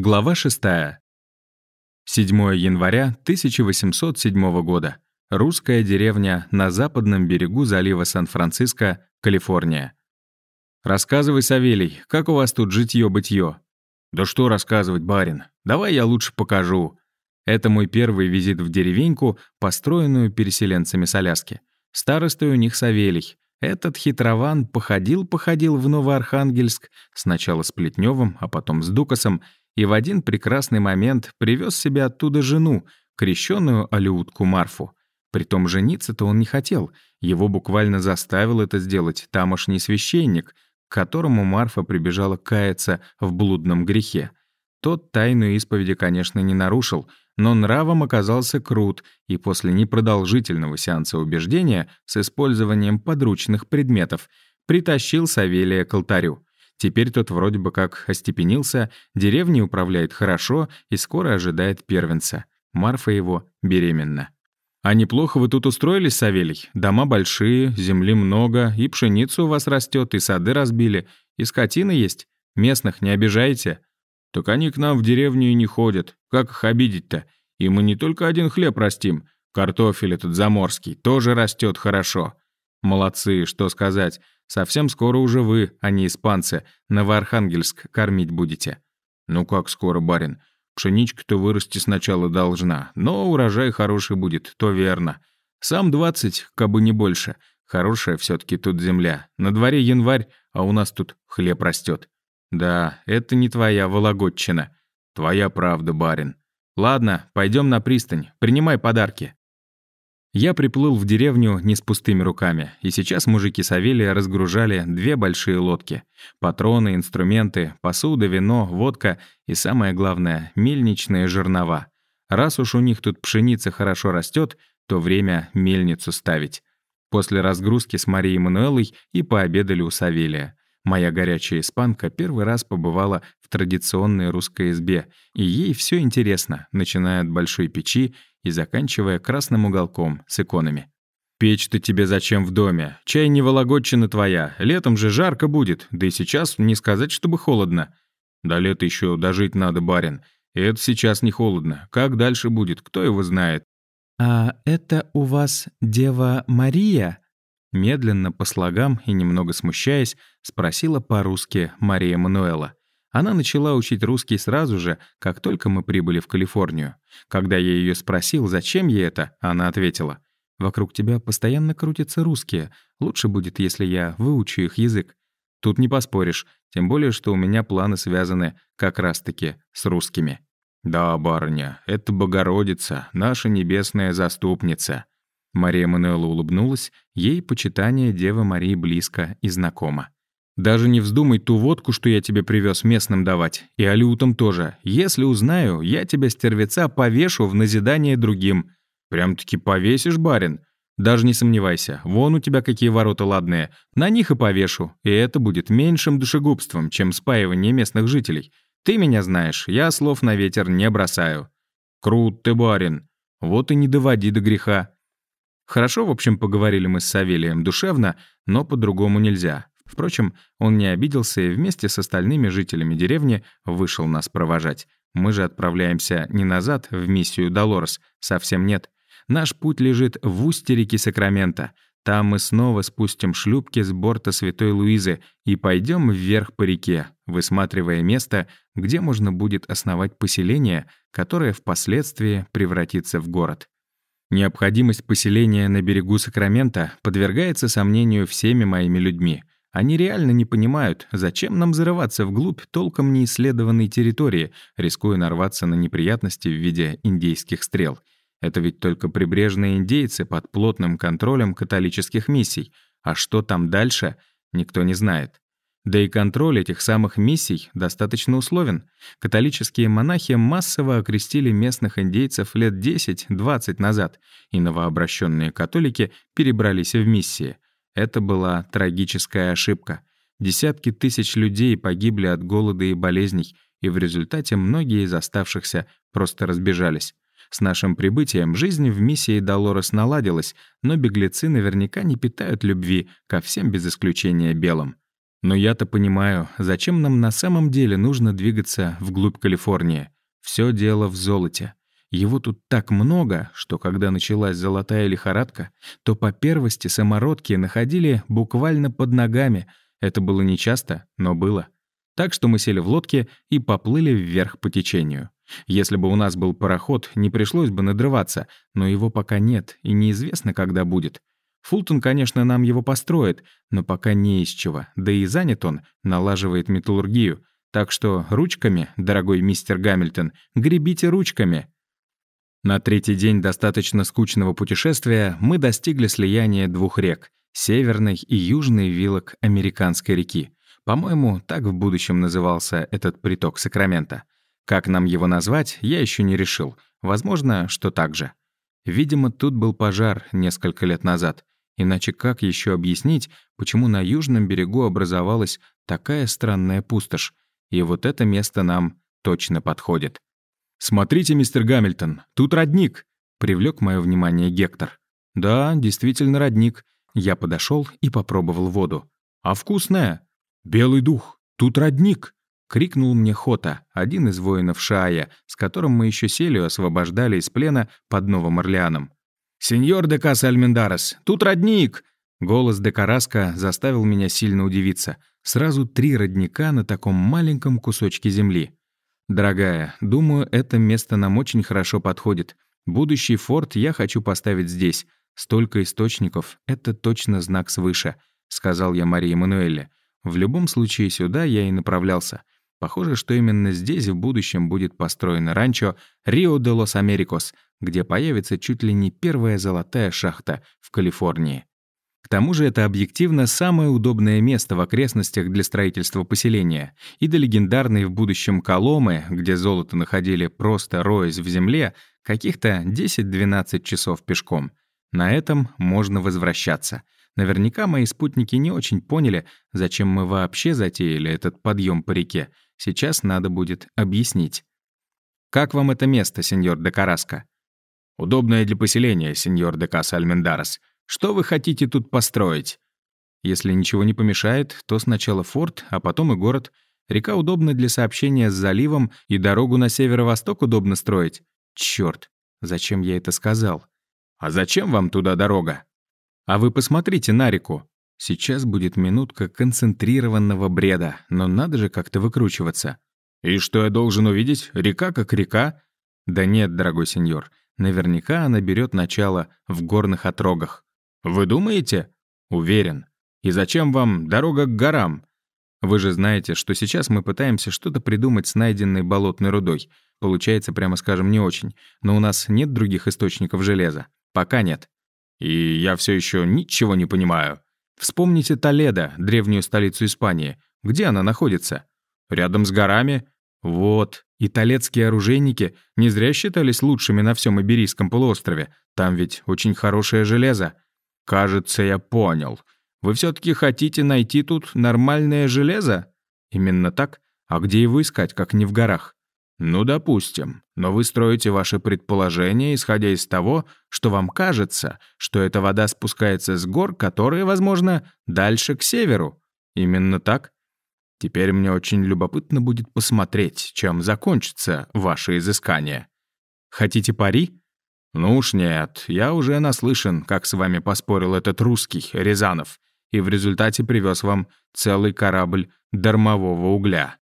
Глава 6. 7 января 1807 года. Русская деревня на западном берегу залива Сан-Франциско, Калифорния. «Рассказывай, Савелий, как у вас тут житьё-бытьё?» «Да что рассказывать, барин? Давай я лучше покажу». Это мой первый визит в деревеньку, построенную переселенцами с Аляски. Старостой у них Савелий. Этот хитрован походил-походил в Новоархангельск, сначала с Плетневым, а потом с Дукасом, и в один прекрасный момент привез себе оттуда жену, крещенную алиутку Марфу. Притом жениться-то он не хотел, его буквально заставил это сделать тамошний священник, к которому Марфа прибежала каяться в блудном грехе. Тот тайну исповеди, конечно, не нарушил, но нравом оказался крут, и после непродолжительного сеанса убеждения с использованием подручных предметов притащил Савелия к алтарю. Теперь тот вроде бы как остепенился, деревней управляет хорошо и скоро ожидает первенца. Марфа его беременна. «А неплохо вы тут устроились, Савелий? Дома большие, земли много, и пшеница у вас растет, и сады разбили, и скотина есть. Местных не обижаете?» «Так они к нам в деревню и не ходят. Как их обидеть-то? И мы не только один хлеб растим. Картофель этот заморский тоже растет хорошо». «Молодцы, что сказать. Совсем скоро уже вы, а не испанцы, Новоархангельск кормить будете». «Ну как скоро, барин? Пшеничка-то вырасти сначала должна, но урожай хороший будет, то верно. Сам двадцать, кабы не больше. Хорошая все таки тут земля. На дворе январь, а у нас тут хлеб растет. Да, это не твоя Вологодчина. Твоя правда, барин. Ладно, пойдем на пристань, принимай подарки. Я приплыл в деревню не с пустыми руками, и сейчас мужики Савелия разгружали две большие лодки. Патроны, инструменты, посуда, вино, водка и, самое главное, мельничные жернова. Раз уж у них тут пшеница хорошо растет, то время мельницу ставить. После разгрузки с Марией Мануэлой и пообедали у Савелия. Моя горячая испанка первый раз побывала в традиционной русской избе, и ей все интересно, начиная от большой печи и заканчивая красным уголком с иконами. «Печь-то тебе зачем в доме? Чай не вологодчина твоя. Летом же жарко будет, да и сейчас не сказать, чтобы холодно. До лета еще дожить надо, барин. И это сейчас не холодно. Как дальше будет, кто его знает?» «А это у вас Дева Мария?» Медленно, по слогам и немного смущаясь, спросила по-русски Мария Мануэла. Она начала учить русский сразу же, как только мы прибыли в Калифорнию. Когда я ее спросил, зачем ей это, она ответила. «Вокруг тебя постоянно крутятся русские. Лучше будет, если я выучу их язык». Тут не поспоришь, тем более, что у меня планы связаны как раз-таки с русскими. «Да, барыня, это Богородица, наша небесная заступница». Мария Мануэла улыбнулась, ей почитание Девы Марии близко и знакомо. Даже не вздумай ту водку, что я тебе привез местным давать, и алютам тоже. Если узнаю, я тебя, стервеца, повешу в назидание другим. Прям-таки повесишь, барин? Даже не сомневайся, вон у тебя какие ворота ладные. На них и повешу, и это будет меньшим душегубством, чем спаивание местных жителей. Ты меня знаешь, я слов на ветер не бросаю. Крут ты, барин. Вот и не доводи до греха. Хорошо, в общем, поговорили мы с Савелием душевно, но по-другому нельзя. Впрочем, он не обиделся и вместе с остальными жителями деревни вышел нас провожать. Мы же отправляемся не назад в миссию Долорес, совсем нет. Наш путь лежит в устье реки Сакрамента. Там мы снова спустим шлюпки с борта Святой Луизы и пойдем вверх по реке, высматривая место, где можно будет основать поселение, которое впоследствии превратится в город. Необходимость поселения на берегу Сакрамента подвергается сомнению всеми моими людьми — они реально не понимают, зачем нам зарываться вглубь толком неисследованной территории, рискуя нарваться на неприятности в виде индейских стрел. Это ведь только прибрежные индейцы под плотным контролем католических миссий. А что там дальше, никто не знает. Да и контроль этих самых миссий достаточно условен. Католические монахи массово окрестили местных индейцев лет 10-20 назад, и новообращенные католики перебрались в миссии — это была трагическая ошибка. Десятки тысяч людей погибли от голода и болезней, и в результате многие из оставшихся просто разбежались. С нашим прибытием жизнь в миссии Долорес наладилась, но беглецы наверняка не питают любви ко всем без исключения белым. Но я-то понимаю, зачем нам на самом деле нужно двигаться вглубь Калифорнии. Все дело в золоте. Его тут так много, что когда началась золотая лихорадка, то по первости самородки находили буквально под ногами. Это было нечасто, но было. Так что мы сели в лодке и поплыли вверх по течению. Если бы у нас был пароход, не пришлось бы надрываться, но его пока нет, и неизвестно, когда будет. Фултон, конечно, нам его построит, но пока не из чего, да и занят он, налаживает металлургию. Так что ручками, дорогой мистер Гамильтон, гребите ручками. На третий день достаточно скучного путешествия мы достигли слияния двух рек — северной и южной вилок Американской реки. По-моему, так в будущем назывался этот приток Сакрамента. Как нам его назвать, я еще не решил. Возможно, что так же. Видимо, тут был пожар несколько лет назад. Иначе как еще объяснить, почему на южном берегу образовалась такая странная пустошь? И вот это место нам точно подходит. «Смотрите, мистер Гамильтон, тут родник!» — привлек мое внимание Гектор. «Да, действительно родник». Я подошел и попробовал воду. «А вкусная?» «Белый дух, тут родник!» — крикнул мне Хота, один из воинов Шая, с которым мы еще селью освобождали из плена под Новым Орлеаном. «Сеньор де Каса Альмендарес, тут родник!» Голос де Караска заставил меня сильно удивиться. Сразу три родника на таком маленьком кусочке земли. «Дорогая, думаю, это место нам очень хорошо подходит. Будущий форт я хочу поставить здесь. Столько источников — это точно знак свыше», — сказал я Марии Мануэле. «В любом случае сюда я и направлялся. Похоже, что именно здесь в будущем будет построено ранчо Рио де лос Америкос, где появится чуть ли не первая золотая шахта в Калифорнии. К тому же это объективно самое удобное место в окрестностях для строительства поселения, и до легендарной в будущем Коломы, где золото находили просто роясь в земле, каких-то 10-12 часов пешком. На этом можно возвращаться. Наверняка мои спутники не очень поняли, зачем мы вообще затеяли этот подъем по реке, Сейчас надо будет объяснить. «Как вам это место, сеньор де Караско?» «Удобное для поселения, сеньор де Каса Альмендарес. Что вы хотите тут построить?» Если ничего не помешает, то сначала форт, а потом и город. Река удобна для сообщения с заливом, и дорогу на северо-восток удобно строить. Чёрт, зачем я это сказал? А зачем вам туда дорога? А вы посмотрите на реку. Сейчас будет минутка концентрированного бреда, но надо же как-то выкручиваться. «И что я должен увидеть? Река как река?» «Да нет, дорогой сеньор, наверняка она берет начало в горных отрогах». «Вы думаете?» «Уверен. И зачем вам дорога к горам?» «Вы же знаете, что сейчас мы пытаемся что-то придумать с найденной болотной рудой. Получается, прямо скажем, не очень. Но у нас нет других источников железа. Пока нет». «И я все еще ничего не понимаю». Вспомните Толедо, древнюю столицу Испании. Где она находится? Рядом с горами? Вот. И толецкие оружейники не зря считались лучшими на всем Иберийском полуострове. Там ведь очень хорошее железо. Кажется, я понял. Вы все таки хотите найти тут нормальное железо? Именно так? А где его искать, как не в горах? Ну, допустим. Но вы строите ваши предположения, исходя из того, что вам кажется, что эта вода спускается с гор, которые, возможно, дальше к северу. Именно так? Теперь мне очень любопытно будет посмотреть, чем закончится ваше изыскание. Хотите пари? Ну уж нет, я уже наслышан, как с вами поспорил этот русский, Рязанов, и в результате привез вам целый корабль дармового угля.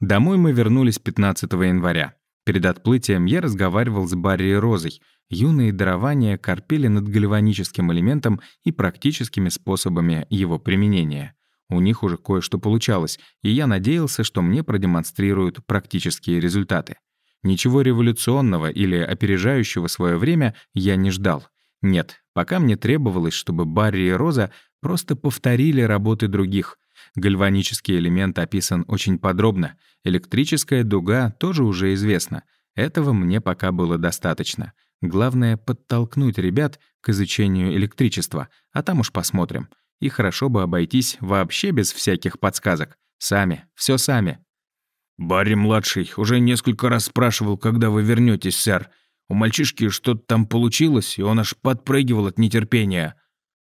Домой мы вернулись 15 января. Перед отплытием я разговаривал с Барри Розой. Юные дарования корпели над гальваническим элементом и практическими способами его применения. У них уже кое-что получалось, и я надеялся, что мне продемонстрируют практические результаты. Ничего революционного или опережающего свое время я не ждал. Нет, пока мне требовалось, чтобы Барри и Роза просто повторили работы других — Гальванический элемент описан очень подробно. Электрическая дуга тоже уже известна. Этого мне пока было достаточно. Главное — подтолкнуть ребят к изучению электричества, а там уж посмотрим. И хорошо бы обойтись вообще без всяких подсказок. Сами, все сами. «Барри-младший уже несколько раз спрашивал, когда вы вернетесь, сэр. У мальчишки что-то там получилось, и он аж подпрыгивал от нетерпения».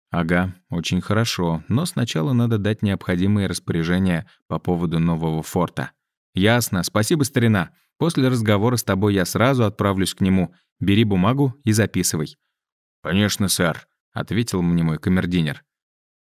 Ага, очень хорошо, но сначала надо дать необходимые распоряжения по поводу нового форта. Ясно, спасибо, старина. После разговора с тобой я сразу отправлюсь к нему. Бери бумагу и записывай. Конечно, сэр, ответил мне мой камердинер.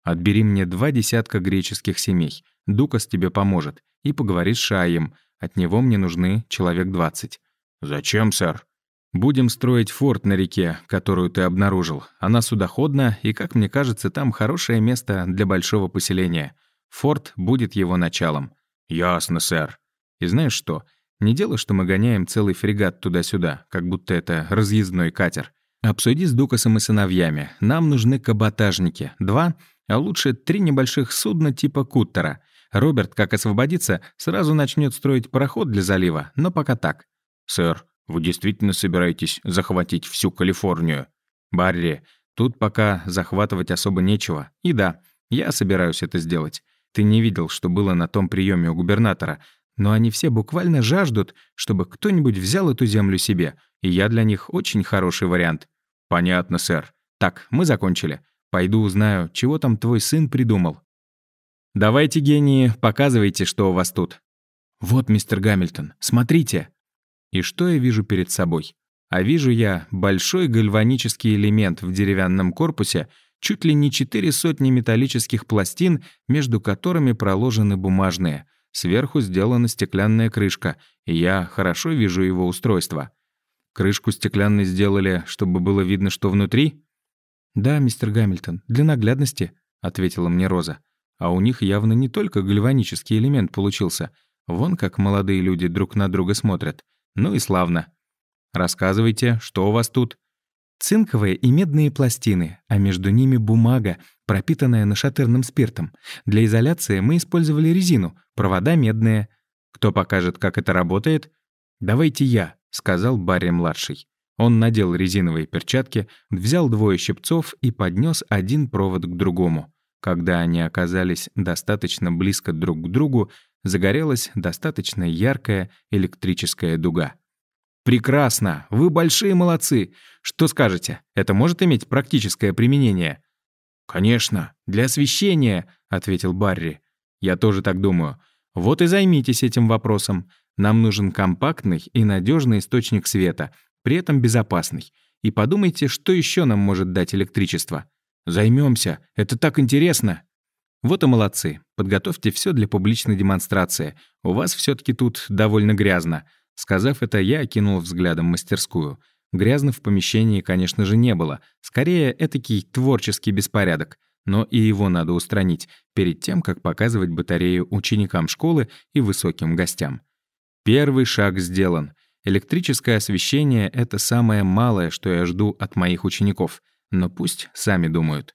Отбери мне два десятка греческих семей. Дукас тебе поможет. И поговори с Шаем. От него мне нужны человек двадцать. Зачем, сэр? Будем строить форт на реке, которую ты обнаружил. Она судоходна, и, как мне кажется, там хорошее место для большого поселения. Форт будет его началом. Ясно, сэр. И знаешь что? Не дело, что мы гоняем целый фрегат туда-сюда, как будто это разъездной катер. Обсуди с Дукасом и сыновьями. Нам нужны каботажники. Два, а лучше три небольших судна типа куттера. Роберт, как освободится, сразу начнет строить пароход для залива, но пока так. Сэр, вы действительно собираетесь захватить всю Калифорнию? Барри, тут пока захватывать особо нечего. И да, я собираюсь это сделать. Ты не видел, что было на том приеме у губернатора, но они все буквально жаждут, чтобы кто-нибудь взял эту землю себе, и я для них очень хороший вариант. Понятно, сэр. Так, мы закончили. Пойду узнаю, чего там твой сын придумал. Давайте, гении, показывайте, что у вас тут. Вот, мистер Гамильтон, смотрите. И что я вижу перед собой? А вижу я большой гальванический элемент в деревянном корпусе, чуть ли не четыре сотни металлических пластин, между которыми проложены бумажные. Сверху сделана стеклянная крышка, и я хорошо вижу его устройство. Крышку стеклянной сделали, чтобы было видно, что внутри? «Да, мистер Гамильтон, для наглядности», — ответила мне Роза. «А у них явно не только гальванический элемент получился. Вон как молодые люди друг на друга смотрят. Ну и славно. Рассказывайте, что у вас тут? Цинковые и медные пластины, а между ними бумага, пропитанная нашатырным спиртом. Для изоляции мы использовали резину, провода медные. Кто покажет, как это работает? «Давайте я», — сказал Барри-младший. Он надел резиновые перчатки, взял двое щипцов и поднес один провод к другому. Когда они оказались достаточно близко друг к другу, загорелась достаточно яркая электрическая дуга. «Прекрасно! Вы большие молодцы! Что скажете, это может иметь практическое применение?» «Конечно, для освещения», — ответил Барри. «Я тоже так думаю. Вот и займитесь этим вопросом. Нам нужен компактный и надежный источник света, при этом безопасный. И подумайте, что еще нам может дать электричество. Займемся, это так интересно!» Вот и молодцы. Подготовьте все для публичной демонстрации. У вас все таки тут довольно грязно. Сказав это, я окинул взглядом мастерскую. Грязно в помещении, конечно же, не было. Скорее, этакий творческий беспорядок. Но и его надо устранить перед тем, как показывать батарею ученикам школы и высоким гостям. Первый шаг сделан. Электрическое освещение — это самое малое, что я жду от моих учеников. Но пусть сами думают.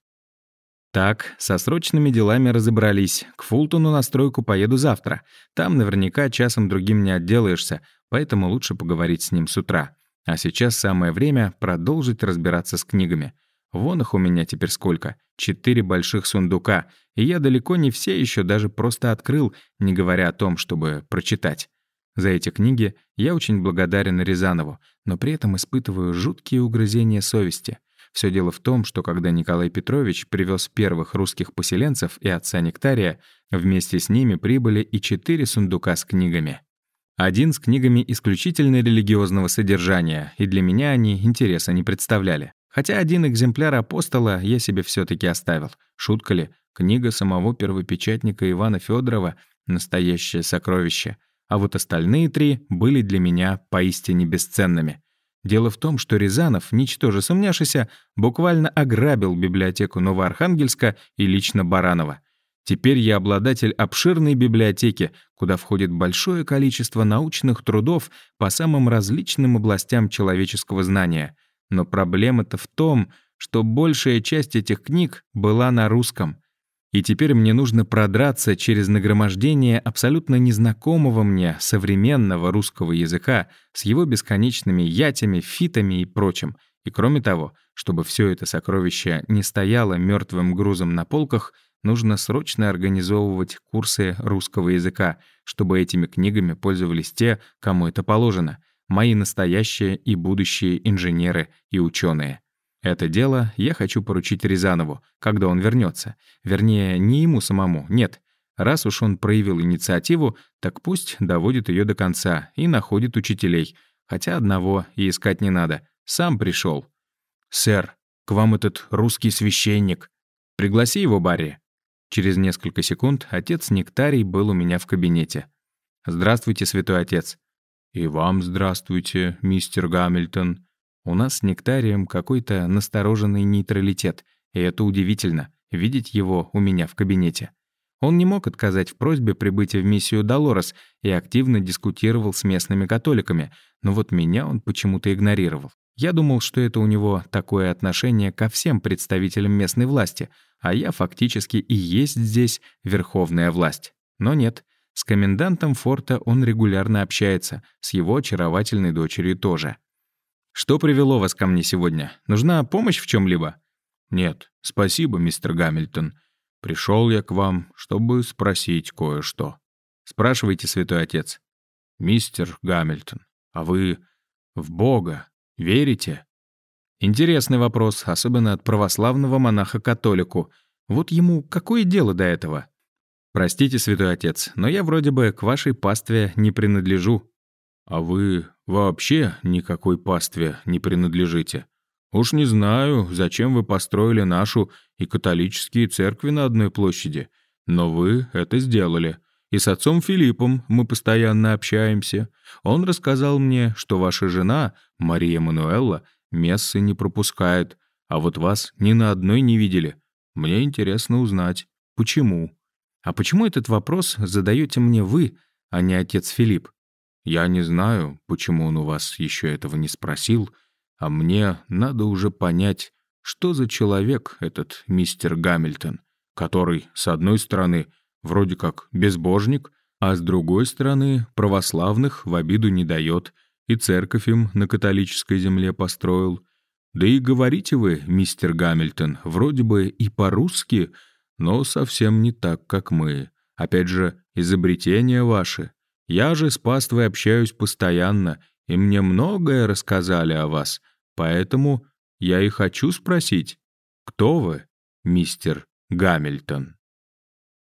Так, со срочными делами разобрались. К Фултону на стройку поеду завтра. Там наверняка часом другим не отделаешься, поэтому лучше поговорить с ним с утра. А сейчас самое время продолжить разбираться с книгами. Вон их у меня теперь сколько. Четыре больших сундука. И я далеко не все еще даже просто открыл, не говоря о том, чтобы прочитать. За эти книги я очень благодарен Рязанову, но при этом испытываю жуткие угрызения совести — все дело в том, что когда Николай Петрович привез первых русских поселенцев и отца Нектария, вместе с ними прибыли и четыре сундука с книгами. Один с книгами исключительно религиозного содержания, и для меня они интереса не представляли. Хотя один экземпляр апостола я себе все таки оставил. Шутка ли, книга самого первопечатника Ивана Федорова настоящее сокровище. А вот остальные три были для меня поистине бесценными. Дело в том, что Рязанов, ничтоже сомнявшийся, буквально ограбил библиотеку Новоархангельска и лично Баранова. Теперь я обладатель обширной библиотеки, куда входит большое количество научных трудов по самым различным областям человеческого знания. Но проблема-то в том, что большая часть этих книг была на русском. И теперь мне нужно продраться через нагромождение абсолютно незнакомого мне современного русского языка с его бесконечными ятями, фитами и прочим. И кроме того, чтобы все это сокровище не стояло мертвым грузом на полках, нужно срочно организовывать курсы русского языка, чтобы этими книгами пользовались те, кому это положено, мои настоящие и будущие инженеры и ученые. Это дело я хочу поручить Рязанову, когда он вернется. Вернее, не ему самому, нет. Раз уж он проявил инициативу, так пусть доводит ее до конца и находит учителей. Хотя одного и искать не надо. Сам пришел. «Сэр, к вам этот русский священник. Пригласи его, Барри». Через несколько секунд отец Нектарий был у меня в кабинете. «Здравствуйте, святой отец». «И вам здравствуйте, мистер Гамильтон». У нас с Нектарием какой-то настороженный нейтралитет, и это удивительно, видеть его у меня в кабинете. Он не мог отказать в просьбе прибыть в миссию Долорес и активно дискутировал с местными католиками, но вот меня он почему-то игнорировал. Я думал, что это у него такое отношение ко всем представителям местной власти, а я фактически и есть здесь верховная власть. Но нет, с комендантом форта он регулярно общается, с его очаровательной дочерью тоже. «Что привело вас ко мне сегодня? Нужна помощь в чем либо «Нет, спасибо, мистер Гамильтон. Пришел я к вам, чтобы спросить кое-что». «Спрашивайте, святой отец». «Мистер Гамильтон, а вы в Бога Верите? Интересный вопрос, особенно от православного монаха-католику. Вот ему какое дело до этого? Простите, святой отец, но я вроде бы к вашей пастве не принадлежу. А вы вообще никакой пастве не принадлежите. Уж не знаю, зачем вы построили нашу и католические церкви на одной площади, но вы это сделали. И с отцом Филиппом мы постоянно общаемся. Он рассказал мне, что ваша жена, Мария Мануэлла, мессы не пропускает, а вот вас ни на одной не видели. Мне интересно узнать, почему. А почему этот вопрос задаете мне вы, а не отец Филипп? Я не знаю, почему он у вас еще этого не спросил, а мне надо уже понять, что за человек этот мистер Гамильтон, который, с одной стороны, вроде как безбожник, а с другой стороны православных в обиду не дает, и церковь им на католической земле построил. Да и говорите вы, мистер Гамильтон, вроде бы и по-русски, но совсем не так, как мы. Опять же, изобретения ваши. Я же с паствой общаюсь постоянно, и мне многое рассказали о вас, поэтому я и хочу спросить, кто вы, мистер Гамильтон?